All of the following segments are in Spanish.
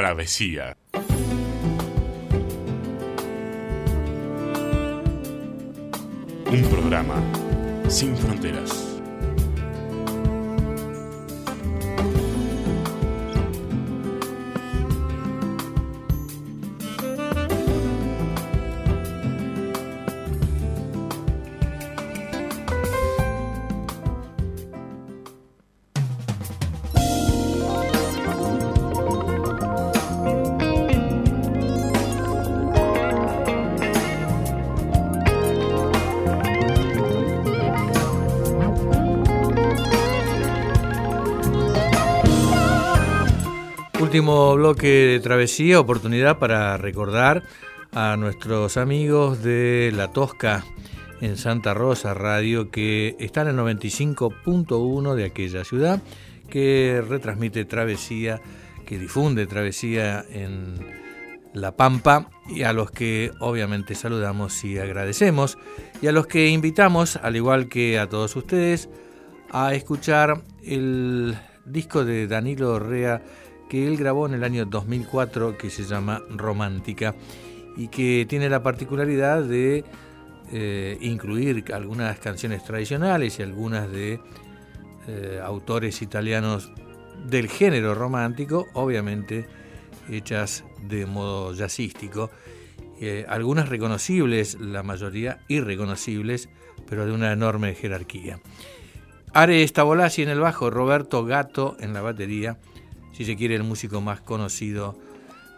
Travesía. Un programa sin fronteras. Último bloque de travesía, oportunidad para recordar a nuestros amigos de La Tosca en Santa Rosa Radio que están en el 95.1 de aquella ciudad, que retransmite travesía, que difunde travesía en La Pampa y a los que obviamente saludamos y agradecemos y a los que invitamos, al igual que a todos ustedes, a escuchar el disco de Danilo Orrea que él grabó en el año 2004 que se llama Romántica y que tiene la particularidad de eh, incluir algunas canciones tradicionales y algunas de eh, autores italianos del género romántico, obviamente hechas de modo jazzístico, eh, algunas reconocibles, la mayoría irreconocibles, pero de una enorme jerarquía. Are Stavolasi en el bajo, Roberto Gato en la batería, si se quiere, el músico más conocido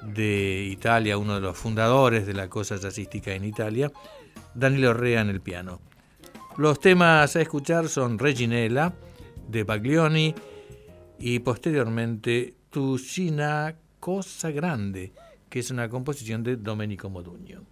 de Italia, uno de los fundadores de la cosa jazzística en Italia, Danilo Rea en el piano. Los temas a escuchar son Reginella, de Baglioni, y posteriormente Tu Cina Cosa Grande, que es una composición de Domenico Modugno.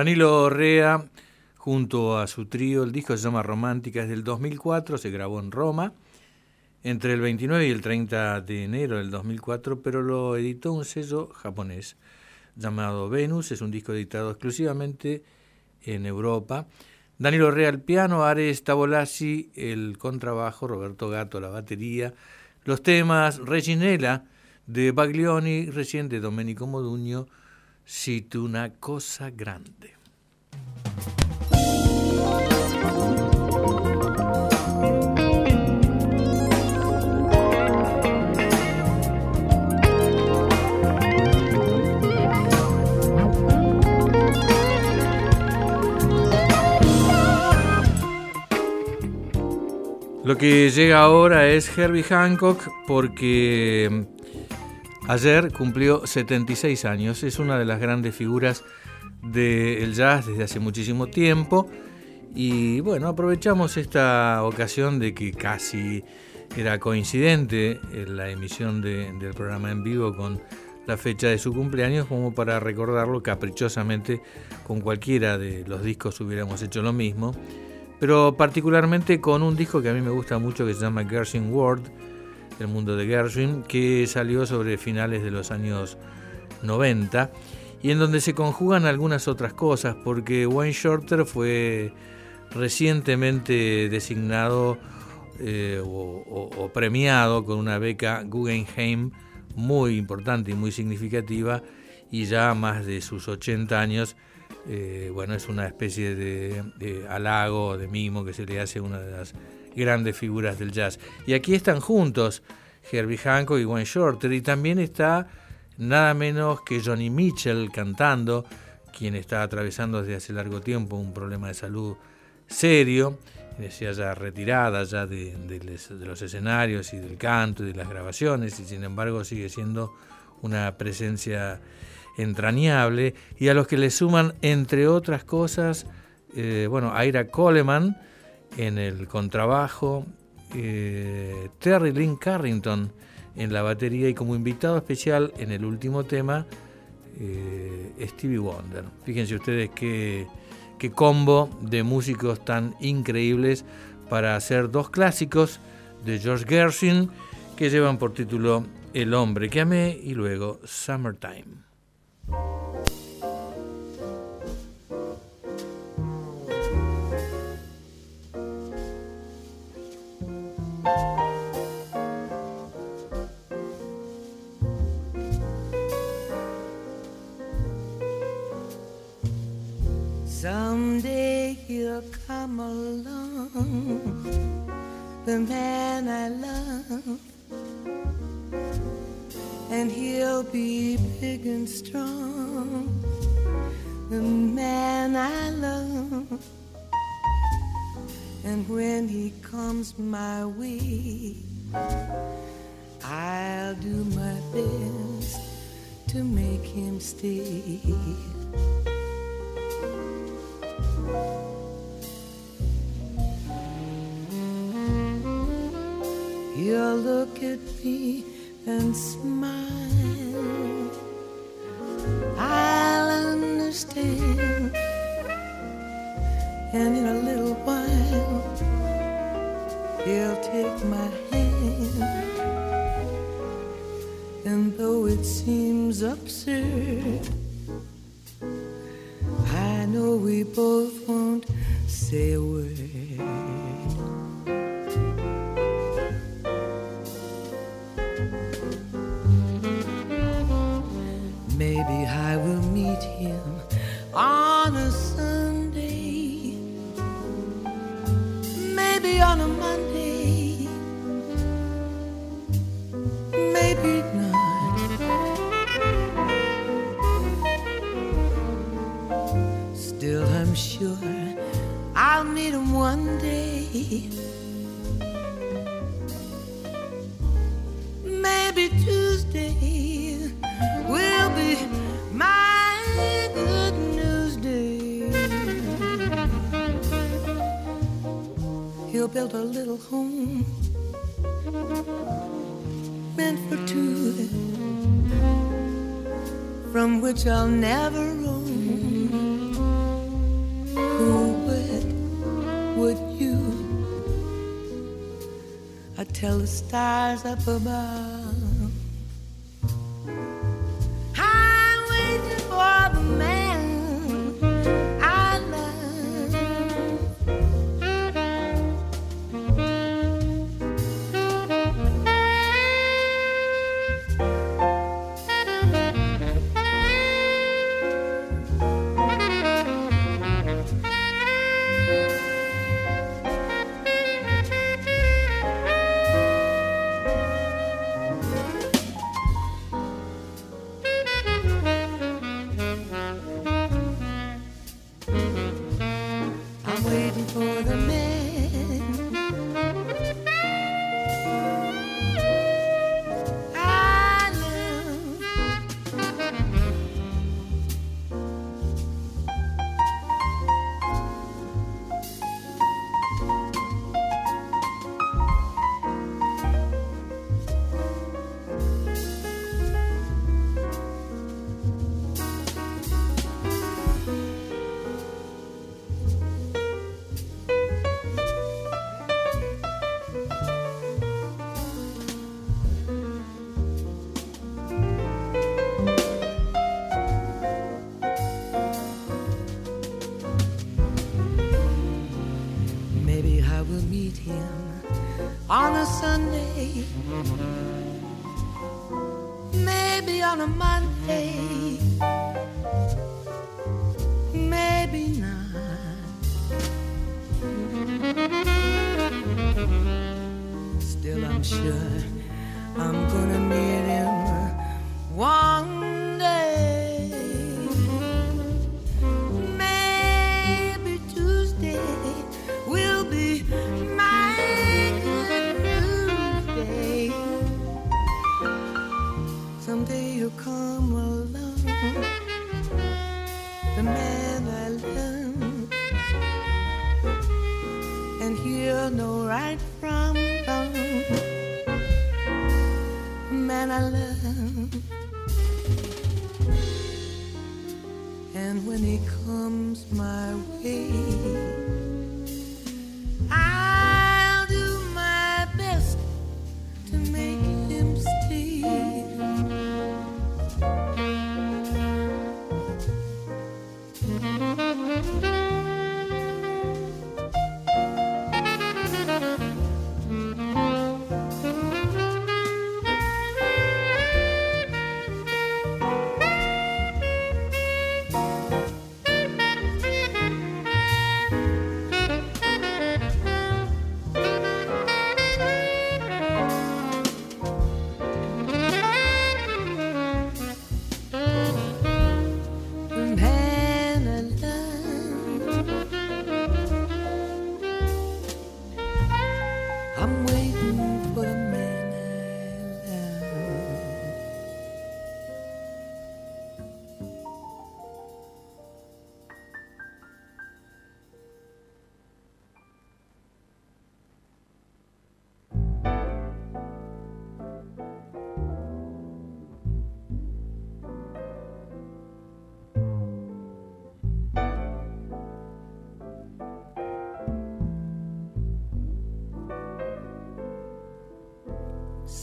Danilo Orrea, junto a su trío, el disco se llama Romántica, es del 2004, se grabó en Roma entre el 29 y el 30 de enero del 2004, pero lo editó un sello japonés llamado Venus, es un disco editado exclusivamente en Europa. Danilo Orrea al piano, Ares Tavolasi el contrabajo, Roberto Gato la batería, los temas Reginella de Baglioni, recién de Domenico Modugno, Siete una cosa grande. Lo que llega ahora es Herbie Hancock porque Ayer cumplió 76 años, es una de las grandes figuras del jazz desde hace muchísimo tiempo. Y bueno, aprovechamos esta ocasión de que casi era coincidente la emisión del programa en vivo con la fecha de su cumpleaños como para recordarlo caprichosamente. Con cualquiera de los discos hubiéramos hecho lo mismo, pero particularmente con un disco que a mí me gusta mucho que se llama Gershwin World el mundo de Gershwin, que salió sobre finales de los años 90 y en donde se conjugan algunas otras cosas, porque Wayne Shorter fue recientemente designado eh, o, premiado con una beca Guggenheim muy importante y muy significativa y ya más de sus 80 años, eh, bueno, es una especie de, halago, de mimo que se le hace una de las grandes figuras del jazz. Y aquí están juntos Herbie Hancock y Wayne Shorter, y también está nada menos que Johnny Mitchell cantando, quien está atravesando desde hace largo tiempo un problema de salud serio, decía ya retirada ya de, de, los escenarios y del canto y de las grabaciones, y sin embargo sigue siendo una presencia entrañable, y a los que le suman, entre otras cosas, eh, bueno, Ira Coleman, en el contrabajo, eh, Terry Lynn Carrington en la batería y como invitado especial en el último tema, eh, Stevie Wonder. Fíjense ustedes qué, qué combo de músicos tan increíbles para hacer dos clásicos de George Gershwin que llevan por título El hombre que amé y luego Summertime. To make him stay. He'll look at me and smile. I'll understand. And in a little absurd, I know we both won't say a word. Maybe I will meet him on a Sunday, maybe on a Monday, maybe which I'll never own. Who but would you? I tell the stars up above. down a month. Someday you'll come along, the man I love, and he'll know right from wrong. The man I love. And when he comes my way,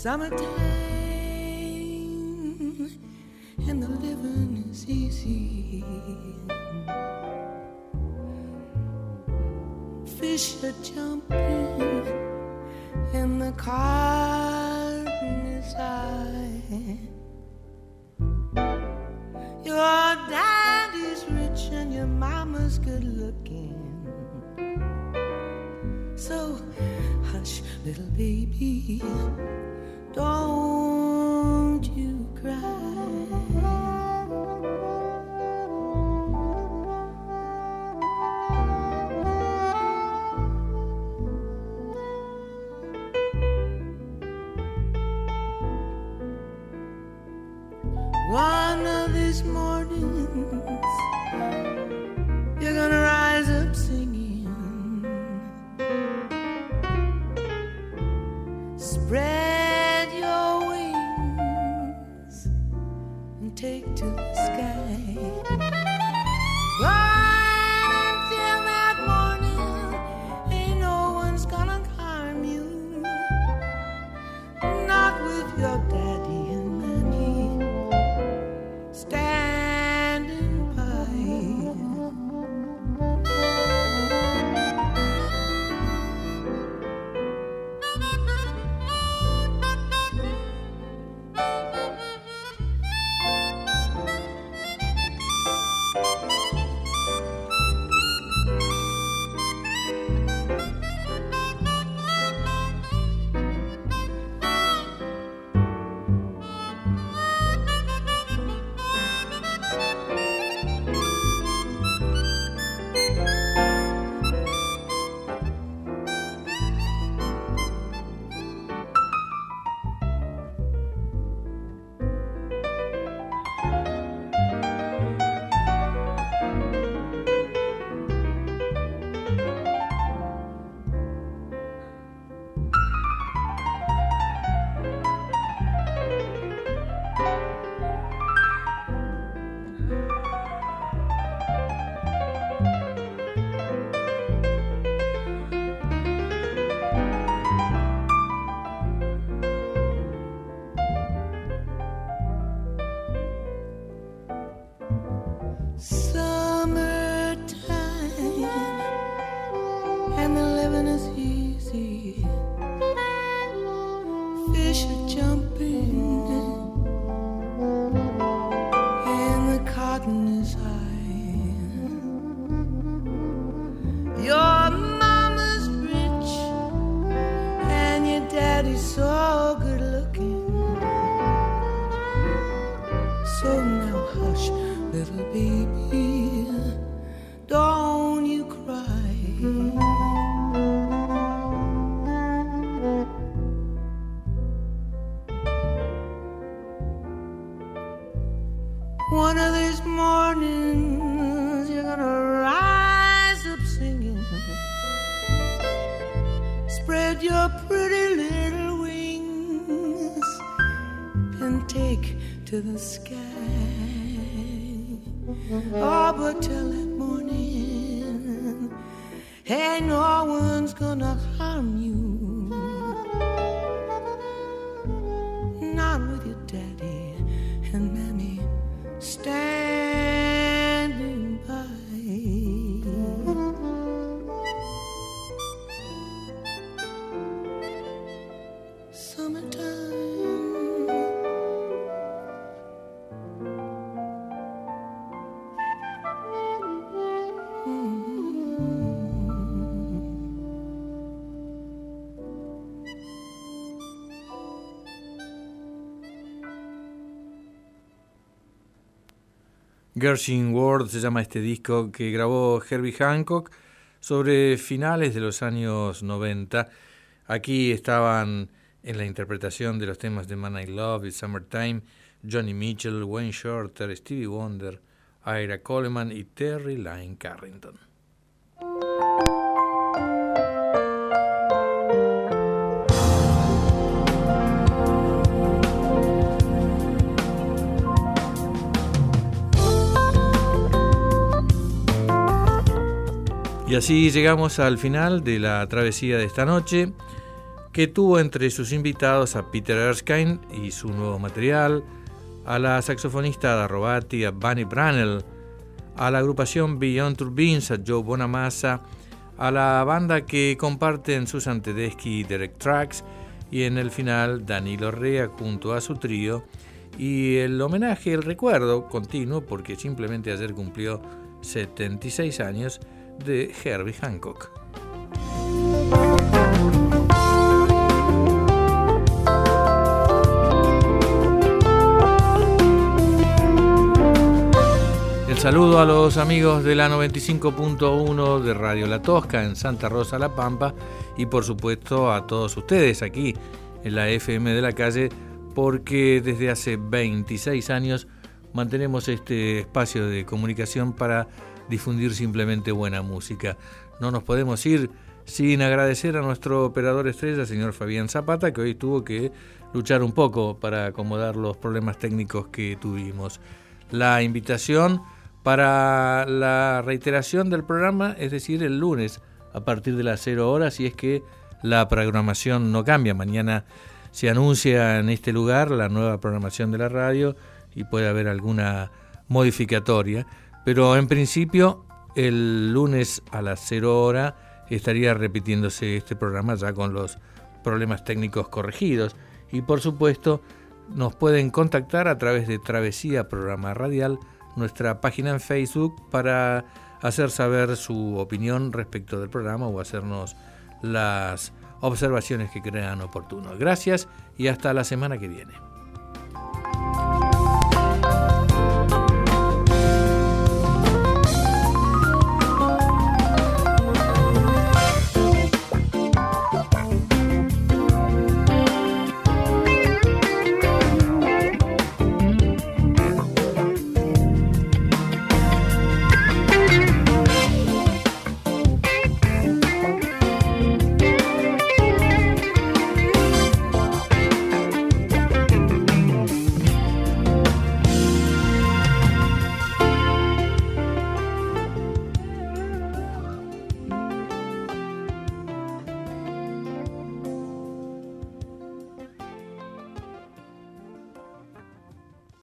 Summertime and the living is easy. Fish are jumping and the cotton is high. Your daddy's rich and your mama's good looking. So hush, little baby, don't you cry. take to the sky. Gershing World se llama este disco que grabó Herbie Hancock sobre finales de los años 90. Aquí estaban en la interpretación de los temas de Man I Love y Summertime Johnny Mitchell, Wayne Shorter, Stevie Wonder, Ira Coleman y Terry Lyne Carrington. Así llegamos al final de la travesía de esta noche, que tuvo entre sus invitados a Peter Erskine y su nuevo material, a la saxofonista Ada Robati, a Bunny Brannell, a la agrupación Beyond Turbines, a Joe Bonamassa, a la banda que comparten Susan Tedeschi y Derek Trax, y en el final Danilo Rea junto a su trío, y el homenaje, el recuerdo continuo, porque simplemente ayer cumplió 76 años, de Herbie Hancock. El saludo a los amigos de la 95.1 de Radio La Tosca en Santa Rosa La Pampa y por supuesto a todos ustedes aquí en la FM de la calle porque desde hace 26 años mantenemos este espacio de comunicación para difundir simplemente buena música. No nos podemos ir sin agradecer a nuestro operador estrella, señor Fabián Zapata, que hoy tuvo que luchar un poco para acomodar los problemas técnicos que tuvimos. La invitación para la reiteración del programa, es decir, el lunes a partir de las 0 horas, si es que la programación no cambia. Mañana se anuncia en este lugar la nueva programación de la radio y puede haber alguna modificatoria. Pero en principio, el lunes a las 0 hora estaría repitiéndose este programa ya con los problemas técnicos corregidos. Y por supuesto, nos pueden contactar a través de Travesía Programa Radial, nuestra página en Facebook, para hacer saber su opinión respecto del programa o hacernos las observaciones que crean oportuno. Gracias y hasta la semana que viene.